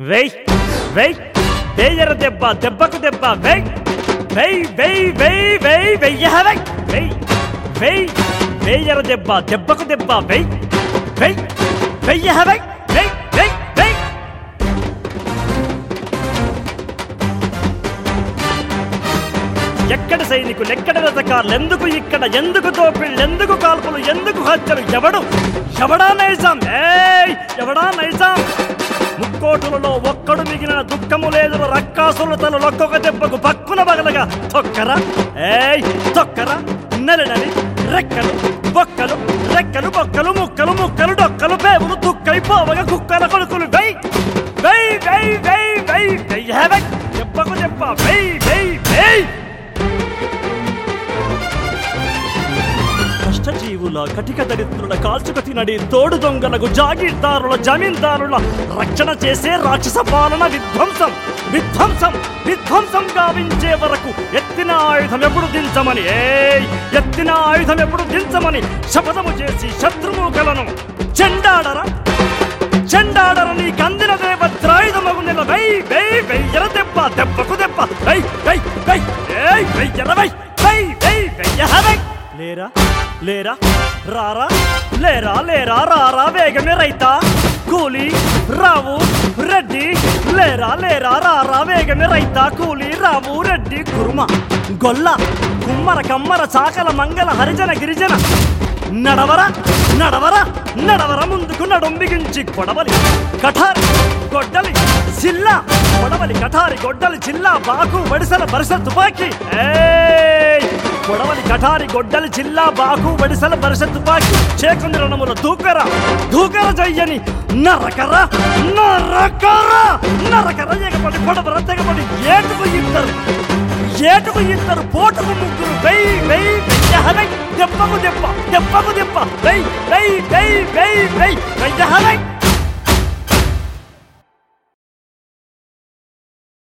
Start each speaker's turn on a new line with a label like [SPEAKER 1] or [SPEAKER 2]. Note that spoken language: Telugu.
[SPEAKER 1] వెయ్ వెయ్ వేయర దెబ్బ దెబ్బకు దెబ్బ వెయ్ వెయ్ వెయ్ వెయ్ వెయ్ వెయ్య వెయ్ వెయ్ వెయ్ వేయర దెబ్బ దెబ్బకు దెబ్బ వెయ్ వెయ్ వెయ్య వెయ్ వెయ్ వెయ్ వెయ్ ఎక్కడ సైనికులు ఎక్కడ రథకారులు ఎందుకు ఇక్కడ ఎందుకు తోపిళ్ళు ఎందుకు కాల్పులు ఎందుకు హత్యలు ఎవడు ఎవడా నైజాం ఏయ్ ఎవడా నైజాం ముక్కోటులలో ఒక్కడు మిగిలిన దుఃఖము లేదు రక్కాసులు తన లొక్కొక దెబ్బకు పక్కున బగలగా తొక్కరా? ఏయ్ తొక్కరా? నలినలి రెక్కలు బొక్కలు రెక్కలు బొక్కలు ముక్కలు ముక్కలు డొక్కలు పేవులు దుక్కై పోవగా కుక్కల కొడుకులు. వెయ్ వెయ్ వెయ్ వెయ్ వెయ్ దెబ్బకు దెబ్బ వెయ్ కష్టజీవుల కటిక దరిద్రుల కాల్చుక తినడి తోడు దొంగలకు జాగీర్దారుల జమీందారుల రక్షణ చేసే రాక్షస పాలన విధ్వంసం విధ్వంసం విధ్వంసం గావించే వరకు ఎత్తిన ఆయుధం ఎప్పుడు దించమని? ఏయ్ ఎత్తిన ఆయుధం ఎప్పుడు దించమని శపథము చేసి శత్రుముఖలను చెండాడరా? చెండాడర నీ కందిన దేవత్రాయుధమగు నెల? వై వై వెయ్యర దెబ్బ దెబ్బకు దెబ్బ. వై వై వై ఏయ్ వెయ్యర వై వై వై వెయ్యహ వై లేరా? లేరా? రారా? లేరా? లేరా? రారా? వేగమే రైతా. కూలి రావు రెడ్డి. లేరా? లేరా? రారా? వేగమే రైతా. కూలి రావు రెడ్డి. కుర్మ గొల్ల కుమ్మర కమ్మర చాకల మంగళ హరిజన గిరిజన. నడవరా? నడవరా? నడవర? ముందుకు నడుం బిగించి కొడవలి. కఠారి గొడ్డలి జిల్లా. కొడవలి కఠారి గొడ్డలి జిల్లా. బాకు వడిసల బరిస తుపాకీ. ఏ కొడవలి కఠారి గొడ్డలి చిల్లా బాకు వడిసల బరిస తుపాకి చేకుంది రణముల దూకర దూకర జయ్యని నరకర నరకర నరకర ఏకపడి పొడవర తెగపడి ఏటుకు ఇద్దరు ఏటుకు ఇద్దరు పోటుకు ముగ్గురు వెయ్యి వెయ్యి వెయ్యి దెబ్బకు దెబ్బ దెబ్బకు దెబ్బ వెయ్యి వెయ్యి వెయ్యి వెయ్యి వెయ్యి వెయ్యి